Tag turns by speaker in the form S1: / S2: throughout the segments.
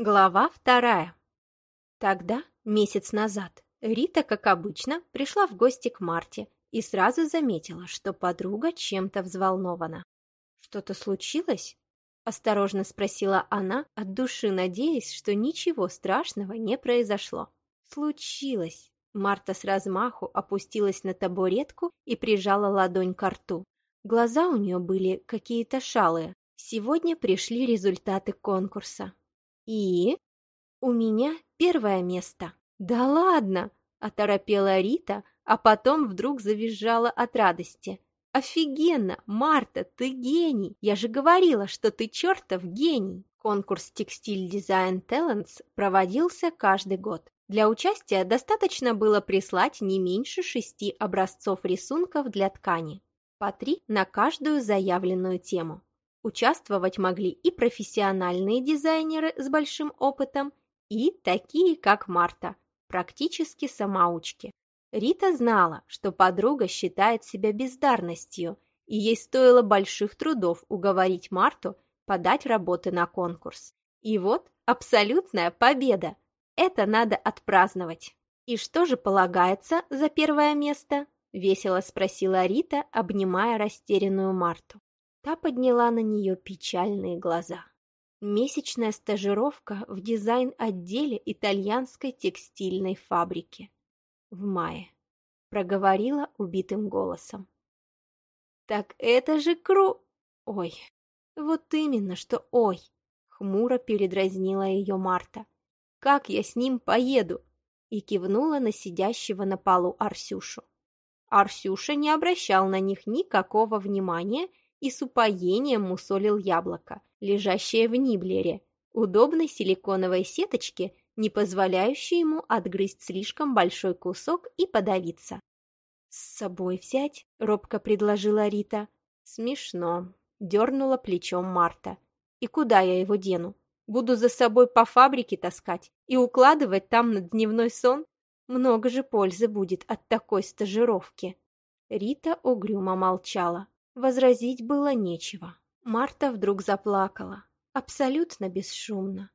S1: Глава вторая. Тогда, месяц назад, Рита, как обычно, пришла в гости к Марте и сразу заметила, что подруга чем-то взволнована. «Что-то случилось?» – осторожно спросила она, от души надеясь, что ничего страшного не произошло. «Случилось!» Марта с размаху опустилась на табуретку и прижала ладонь к рту. Глаза у нее были какие-то шалые. Сегодня пришли результаты конкурса. «И?» «У меня первое место». «Да ладно!» – оторопела Рита, а потом вдруг завизжала от радости. «Офигенно! Марта, ты гений! Я же говорила, что ты чертов гений!» Конкурс «Текстиль Дизайн Talents проводился каждый год. Для участия достаточно было прислать не меньше шести образцов рисунков для ткани, по три на каждую заявленную тему. Участвовать могли и профессиональные дизайнеры с большим опытом, и такие, как Марта, практически самоучки. Рита знала, что подруга считает себя бездарностью, и ей стоило больших трудов уговорить Марту подать работы на конкурс. И вот абсолютная победа! Это надо отпраздновать. «И что же полагается за первое место?» – весело спросила Рита, обнимая растерянную Марту. Та подняла на нее печальные глаза. Месячная стажировка в дизайн-отделе итальянской текстильной фабрики. В мае. Проговорила убитым голосом. «Так это же кру...» «Ой, вот именно, что ой!» Хмуро передразнила ее Марта. «Как я с ним поеду?» И кивнула на сидящего на полу Арсюшу. Арсюша не обращал на них никакого внимания и с упоением мусолил яблоко, лежащее в ниблере, удобной силиконовой сеточке, не позволяющей ему отгрызть слишком большой кусок и подавиться. «С собой взять?» — робко предложила Рита. «Смешно», — дернула плечом Марта. «И куда я его дену? Буду за собой по фабрике таскать и укладывать там на дневной сон? Много же пользы будет от такой стажировки». Рита угрюмо молчала. Возразить было нечего. Марта вдруг заплакала, абсолютно бесшумно.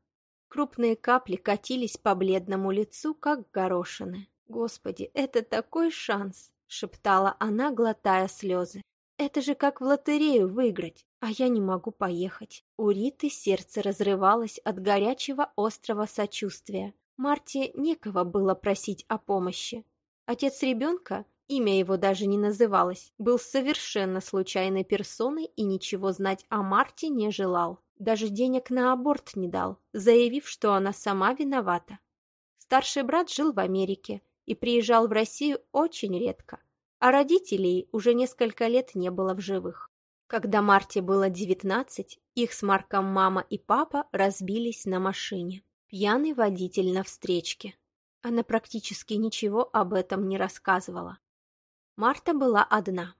S1: Крупные капли катились по бледному лицу, как горошины. «Господи, это такой шанс!» — шептала она, глотая слезы. «Это же как в лотерею выиграть, а я не могу поехать». У Риты сердце разрывалось от горячего острого сочувствия. Марте некого было просить о помощи. Отец ребенка имя его даже не называлось, был совершенно случайной персоной и ничего знать о Марте не желал. Даже денег на аборт не дал, заявив, что она сама виновата. Старший брат жил в Америке и приезжал в Россию очень редко, а родителей уже несколько лет не было в живых. Когда Марте было девятнадцать, их с Марком мама и папа разбились на машине. Пьяный водитель на встречке. Она практически ничего об этом не рассказывала. Марта была одна,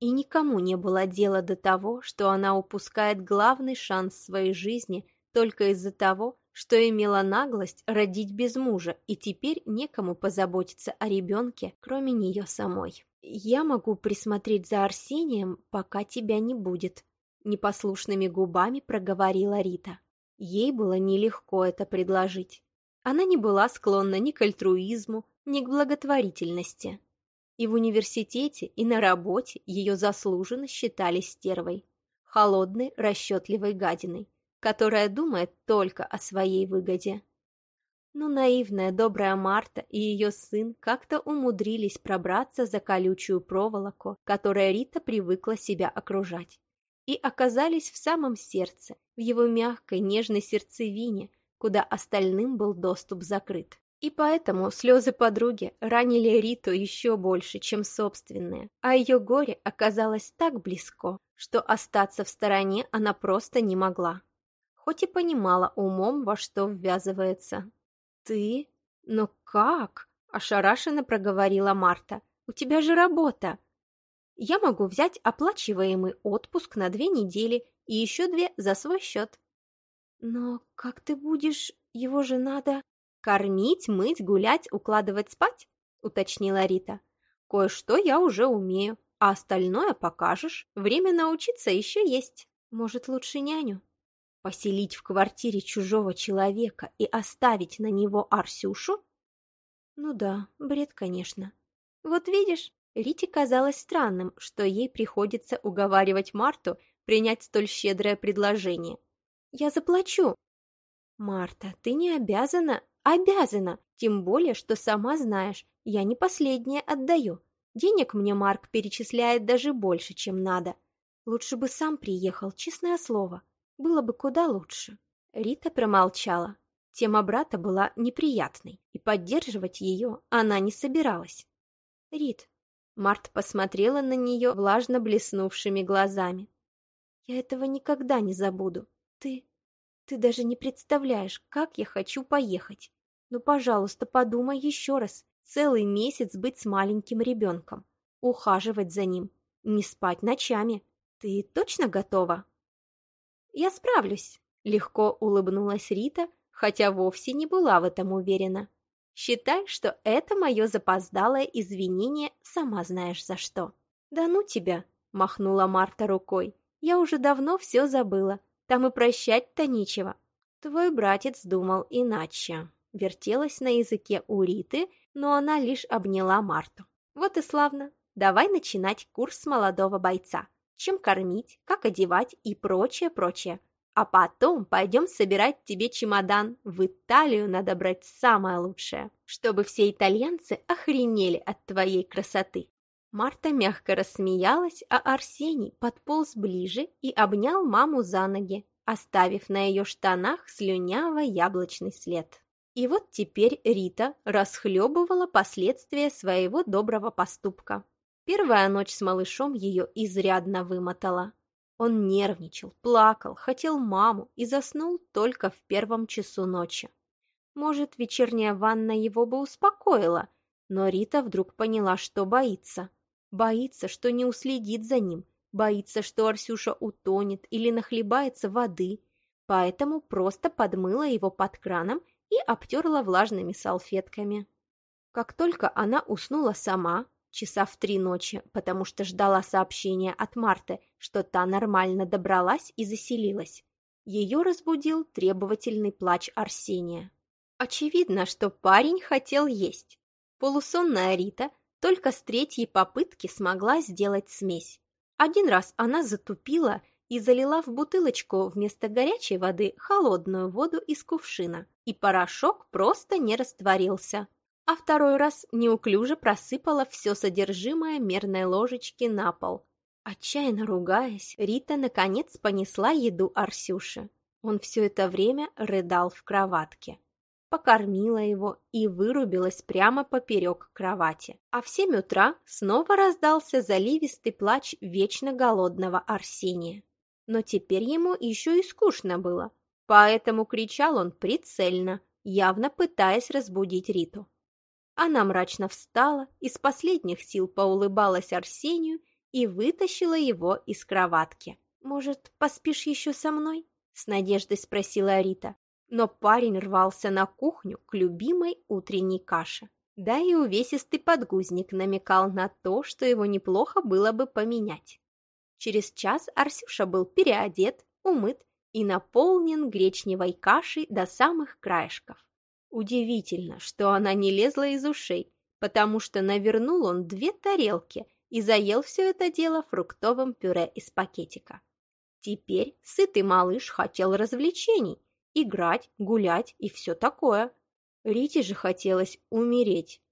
S1: и никому не было дела до того, что она упускает главный шанс своей жизни только из-за того, что имела наглость родить без мужа, и теперь некому позаботиться о ребенке, кроме нее самой. «Я могу присмотреть за Арсением, пока тебя не будет», — непослушными губами проговорила Рита. Ей было нелегко это предложить. Она не была склонна ни к альтруизму, ни к благотворительности. И в университете, и на работе ее заслуженно считали стервой, холодной, расчетливой гадиной, которая думает только о своей выгоде. Но наивная добрая Марта и ее сын как-то умудрились пробраться за колючую проволоку, которой Рита привыкла себя окружать, и оказались в самом сердце, в его мягкой, нежной сердцевине, куда остальным был доступ закрыт. И поэтому слезы подруги ранили Риту еще больше, чем собственные, а ее горе оказалось так близко, что остаться в стороне она просто не могла. Хоть и понимала умом, во что ввязывается. «Ты? Но как?» – ошарашенно проговорила Марта. «У тебя же работа!» «Я могу взять оплачиваемый отпуск на две недели и еще две за свой счет». «Но как ты будешь? Его же надо...» «Кормить, мыть, гулять, укладывать спать?» — уточнила Рита. «Кое-что я уже умею, а остальное покажешь. Время научиться еще есть. Может, лучше няню?» Поселить в квартире чужого человека и оставить на него Арсюшу? Ну да, бред, конечно. Вот видишь, Рите казалось странным, что ей приходится уговаривать Марту принять столь щедрое предложение. «Я заплачу!» «Марта, ты не обязана?» «Обязана! Тем более, что сама знаешь, я не последнее отдаю. Денег мне Марк перечисляет даже больше, чем надо. Лучше бы сам приехал, честное слово. Было бы куда лучше. Рита промолчала. Тема брата была неприятной, и поддерживать ее она не собиралась. «Рит», — Март посмотрела на нее влажно блеснувшими глазами. «Я этого никогда не забуду. Ты... ты даже не представляешь, как я хочу поехать. Ну, пожалуйста, подумай еще раз. Целый месяц быть с маленьким ребенком, ухаживать за ним, не спать ночами. Ты точно готова?» «Я справлюсь», — легко улыбнулась Рита, хотя вовсе не была в этом уверена. «Считай, что это мое запоздалое извинение, сама знаешь за что». «Да ну тебя», — махнула Марта рукой. «Я уже давно все забыла. Там и прощать-то нечего». «Твой братец думал иначе», — вертелась на языке у Риты, но она лишь обняла Марту. «Вот и славно. Давай начинать курс молодого бойца чем кормить, как одевать и прочее-прочее. А потом пойдем собирать тебе чемодан. В Италию надо брать самое лучшее, чтобы все итальянцы охренели от твоей красоты. Марта мягко рассмеялась, а Арсений подполз ближе и обнял маму за ноги, оставив на ее штанах слюняво-яблочный след. И вот теперь Рита расхлебывала последствия своего доброго поступка. Первая ночь с малышом ее изрядно вымотала. Он нервничал, плакал, хотел маму и заснул только в первом часу ночи. Может, вечерняя ванна его бы успокоила, но Рита вдруг поняла, что боится. Боится, что не уследит за ним, боится, что Арсюша утонет или нахлебается воды, поэтому просто подмыла его под краном и обтерла влажными салфетками. Как только она уснула сама, часа в три ночи, потому что ждала сообщения от Марты, что та нормально добралась и заселилась. Ее разбудил требовательный плач Арсения. Очевидно, что парень хотел есть. Полусонная Рита только с третьей попытки смогла сделать смесь. Один раз она затупила и залила в бутылочку вместо горячей воды холодную воду из кувшина, и порошок просто не растворился, а второй раз неуклюже просыпала все содержимое мерной ложечки на пол. Отчаянно ругаясь, Рита наконец понесла еду Арсюше. Он все это время рыдал в кроватке. Покормила его и вырубилась прямо поперек кровати. А в семь утра снова раздался заливистый плач вечно голодного Арсения. Но теперь ему еще и скучно было, поэтому кричал он прицельно, явно пытаясь разбудить Риту. Она мрачно встала, из последних сил поулыбалась Арсению и вытащила его из кроватки. «Может, поспишь еще со мной?» — с надеждой спросила Рита. Но парень рвался на кухню к любимой утренней каше. Да и увесистый подгузник намекал на то, что его неплохо было бы поменять. Через час Арсюша был переодет, умыт и наполнен гречневой кашей до самых краешков. Удивительно, что она не лезла из ушей, потому что навернул он две тарелки и заел все это дело фруктовым пюре из пакетика. Теперь сытый малыш хотел развлечений, играть, гулять и все такое. Рите же хотелось умереть.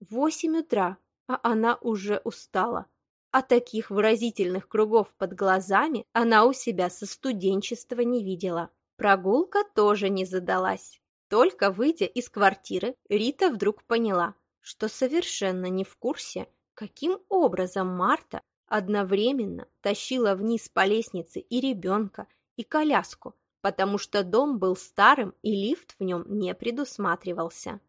S1: Восемь утра, а она уже устала. А таких выразительных кругов под глазами она у себя со студенчества не видела. Прогулка тоже не задалась. Только выйдя из квартиры, Рита вдруг поняла, что совершенно не в курсе, каким образом Марта одновременно тащила вниз по лестнице и ребенка, и коляску, потому что дом был старым и лифт в нем не предусматривался.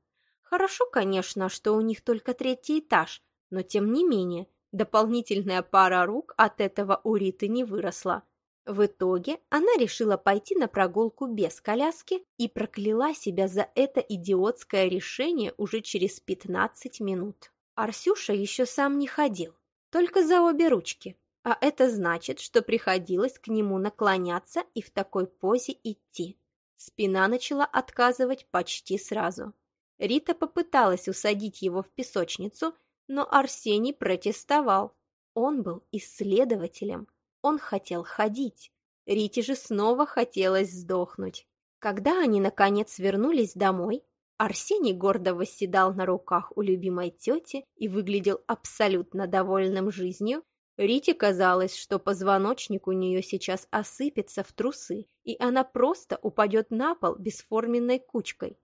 S1: Хорошо, конечно, что у них только третий этаж, но тем не менее дополнительная пара рук от этого у Риты не выросла. В итоге она решила пойти на прогулку без коляски и прокляла себя за это идиотское решение уже через 15 минут. Арсюша еще сам не ходил, только за обе ручки. а это значит, что приходилось к нему наклоняться и в такой позе идти. Спина начала отказывать почти сразу. Рита попыталась усадить его в песочницу, но Арсений протестовал. Он был исследователем, он хотел ходить. Рите же снова хотелось сдохнуть. Когда они, наконец, вернулись домой, Арсений гордо восседал на руках у любимой тети и выглядел абсолютно довольным жизнью. Рите казалось, что позвоночник у нее сейчас осыпется в трусы, и она просто упадет на пол бесформенной кучкой.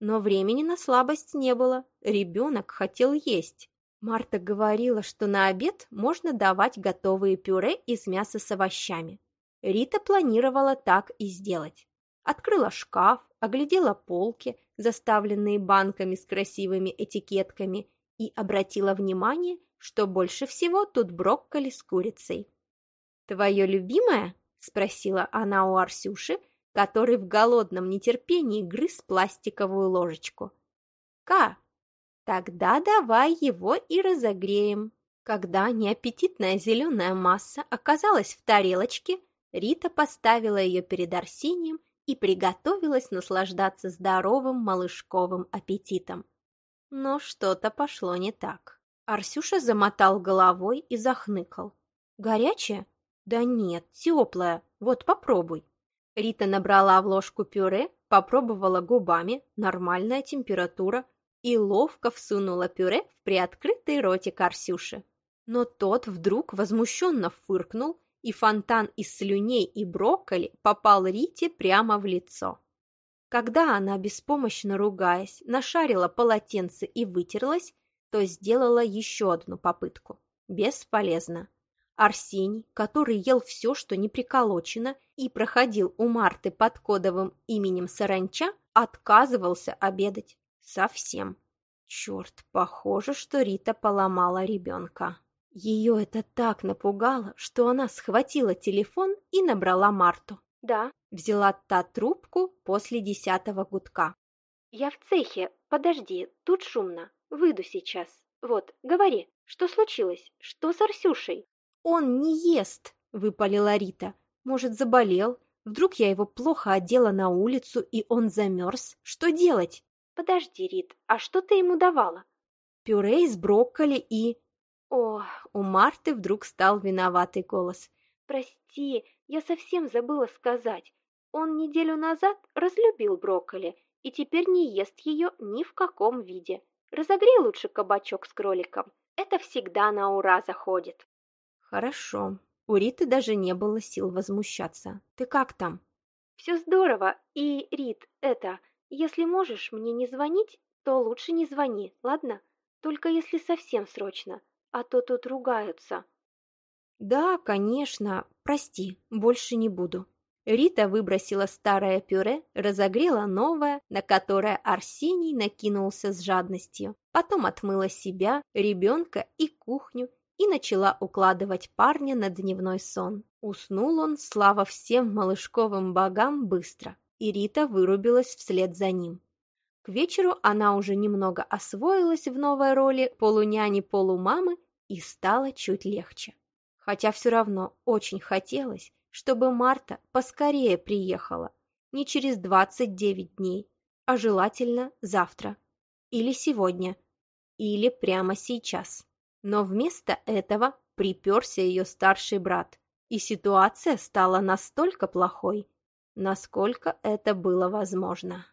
S1: Но времени на слабость не было, ребенок хотел есть. Марта говорила, что на обед можно давать готовые пюре из мяса с овощами. Рита планировала так и сделать. Открыла шкаф, оглядела полки, заставленные банками с красивыми этикетками, и обратила внимание, что больше всего тут брокколи с курицей. «Твое любимое?» – спросила она у Арсюши, который в голодном нетерпении грыз пластиковую ложечку. «Ка, тогда давай его и разогреем». Когда неаппетитная зеленая масса оказалась в тарелочке, Рита поставила ее перед Арсением и приготовилась наслаждаться здоровым малышковым аппетитом. Но что-то пошло не так. Арсюша замотал головой и захныкал. «Горячее? Да нет, теплое. Вот попробуй». Рита набрала в ложку пюре, попробовала губами, нормальная температура, и ловко всунула пюре в приоткрытый ротик Арсюши. Но тот вдруг возмущенно фыркнул и фонтан из слюней и брокколи попал Рите прямо в лицо. Когда она, беспомощно ругаясь, нашарила полотенце и вытерлась, то сделала еще одну попытку. Бесполезно. Арсений, который ел все, что не приколочено, и проходил у Марты под кодовым именем Саранча, отказывался обедать. Совсем. Черт, похоже, что Рита поломала ребенка. Ее это так напугало, что она схватила телефон и набрала Марту. «Да», — взяла та трубку после десятого гудка. «Я в цехе. Подожди, тут шумно. Выйду сейчас. Вот, говори, что случилось? Что с Арсюшей?» «Он не ест», — выпалила Рита. «Может, заболел? Вдруг я его плохо одела на улицу, и он замерз? Что делать?» «Подожди, Рит, а что ты ему давала?» «Пюре из брокколи и...» О, у Марты вдруг стал виноватый голос. «Прости, я совсем забыла сказать. Он неделю назад разлюбил брокколи и теперь не ест ее ни в каком виде. Разогрей лучше кабачок с кроликом. Это всегда на ура заходит». «Хорошо». У Риты даже не было сил возмущаться. «Ты как там?» «Все здорово. И, Рит, это, если можешь мне не звонить, то лучше не звони, ладно? Только если совсем срочно а то тут ругаются». «Да, конечно. Прости, больше не буду». Рита выбросила старое пюре, разогрела новое, на которое Арсений накинулся с жадностью. Потом отмыла себя, ребенка и кухню и начала укладывать парня на дневной сон. Уснул он, слава всем малышковым богам, быстро, и Рита вырубилась вслед за ним. К вечеру она уже немного освоилась в новой роли полуняни-полумамы и стало чуть легче. Хотя все равно очень хотелось, чтобы Марта поскорее приехала. Не через 29 дней, а желательно завтра. Или сегодня. Или прямо сейчас. Но вместо этого приперся ее старший брат. И ситуация стала настолько плохой, насколько это было возможно.